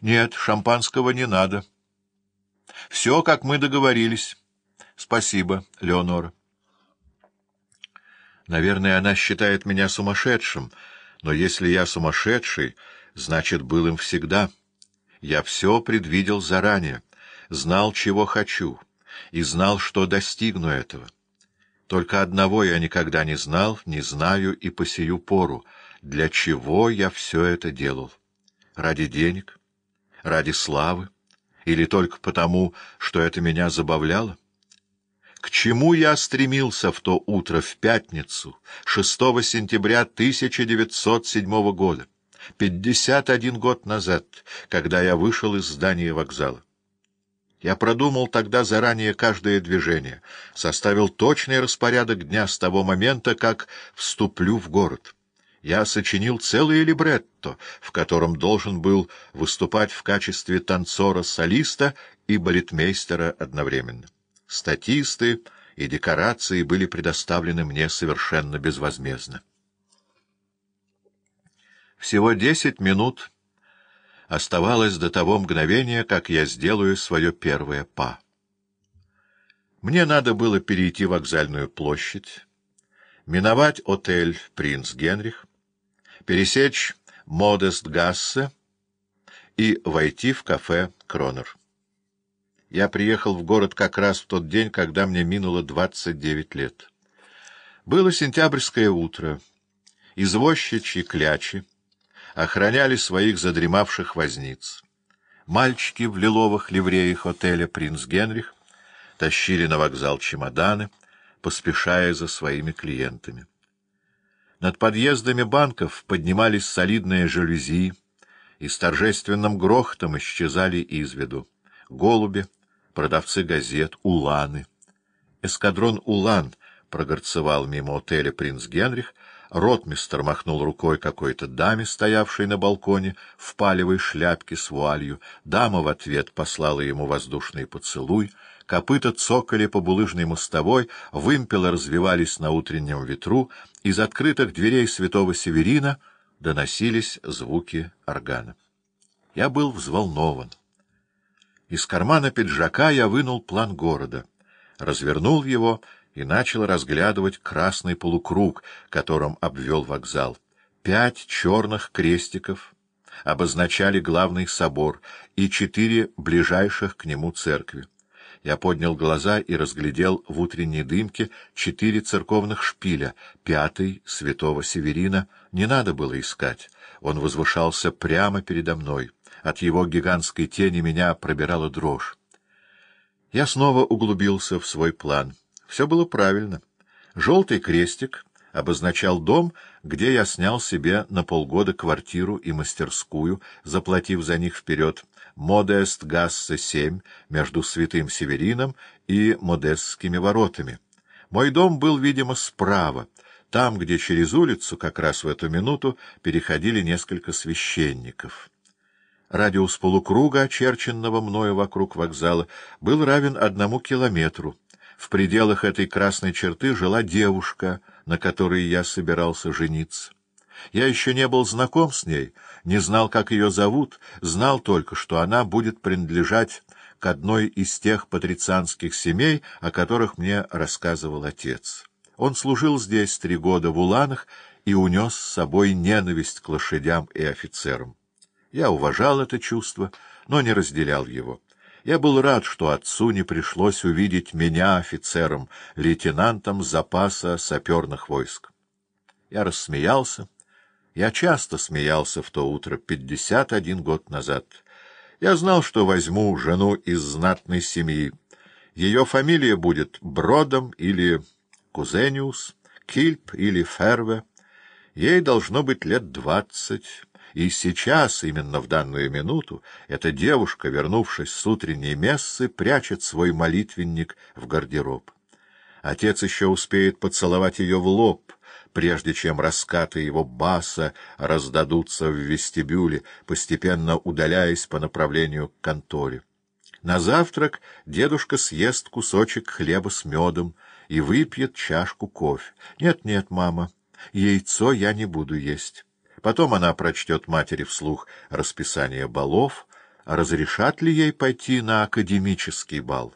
— Нет, шампанского не надо. — Все, как мы договорились. — Спасибо, Леонора. Наверное, она считает меня сумасшедшим, но если я сумасшедший, значит, был им всегда. Я все предвидел заранее, знал, чего хочу, и знал, что достигну этого. Только одного я никогда не знал, не знаю и по сию пору, для чего я все это делал. Ради денег? Ради славы? Или только потому, что это меня забавляло? К чему я стремился в то утро, в пятницу, 6 сентября 1907 года, 51 год назад, когда я вышел из здания вокзала? Я продумал тогда заранее каждое движение, составил точный распорядок дня с того момента, как вступлю в город. Я сочинил целое либретто, в котором должен был выступать в качестве танцора-солиста и балетмейстера одновременно. Статисты и декорации были предоставлены мне совершенно безвозмездно. Всего десять минут оставалось до того мгновения, как я сделаю свое первое па. Мне надо было перейти вокзальную площадь, миновать отель «Принц Генрих», пересечь Модест-Гассе и войти в кафе «Кронер». Я приехал в город как раз в тот день, когда мне минуло 29 лет. Было сентябрьское утро. Извозчичьи клячи охраняли своих задремавших возниц. Мальчики в лиловых ливреях отеля «Принц Генрих» тащили на вокзал чемоданы, поспешая за своими клиентами. Над подъездами банков поднимались солидные жалюзи и с торжественным грохотом исчезали из виду. Голуби, продавцы газет, уланы. Эскадрон «Улан» прогорцевал мимо отеля «Принц Генрих», ротмистер махнул рукой какой-то даме, стоявшей на балконе, в палевой шляпке с вуалью. Дама в ответ послала ему воздушный поцелуй. Копыта цокали по булыжной мостовой, вымпелы развивались на утреннем ветру, из открытых дверей святого Северина доносились звуки органа. Я был взволнован. Из кармана пиджака я вынул план города, развернул его и начал разглядывать красный полукруг, которым обвел вокзал. Пять черных крестиков обозначали главный собор и четыре ближайших к нему церкви. Я поднял глаза и разглядел в утренней дымке четыре церковных шпиля, пятый — святого Северина. Не надо было искать, он возвышался прямо передо мной. От его гигантской тени меня пробирала дрожь. Я снова углубился в свой план. Все было правильно. Желтый крестик обозначал дом, где я снял себе на полгода квартиру и мастерскую, заплатив за них вперед Модест Гассе 7 между Святым Северином и Модестскими воротами. Мой дом был, видимо, справа, там, где через улицу, как раз в эту минуту, переходили несколько священников. Радиус полукруга, очерченного мною вокруг вокзала, был равен одному километру. В пределах этой красной черты жила девушка, на которой я собирался жениться. Я еще не был знаком с ней, не знал, как ее зовут, знал только, что она будет принадлежать к одной из тех патрицианских семей, о которых мне рассказывал отец. Он служил здесь три года в Уланах и унес с собой ненависть к лошадям и офицерам. Я уважал это чувство, но не разделял его. Я был рад, что отцу не пришлось увидеть меня офицером, лейтенантом запаса саперных войск. Я рассмеялся. Я часто смеялся в то утро, пятьдесят один год назад. Я знал, что возьму жену из знатной семьи. Ее фамилия будет Бродом или Кузениус, Кильп или Ферве. Ей должно быть лет двадцать. И сейчас, именно в данную минуту, эта девушка, вернувшись с утренней мессы, прячет свой молитвенник в гардероб. Отец еще успеет поцеловать ее в лоб, прежде чем раскаты его баса раздадутся в вестибюле, постепенно удаляясь по направлению к конторе. На завтрак дедушка съест кусочек хлеба с медом и выпьет чашку кофе. Нет-нет, мама, яйцо я не буду есть. Потом она прочтет матери вслух расписание балов, разрешат ли ей пойти на академический бал.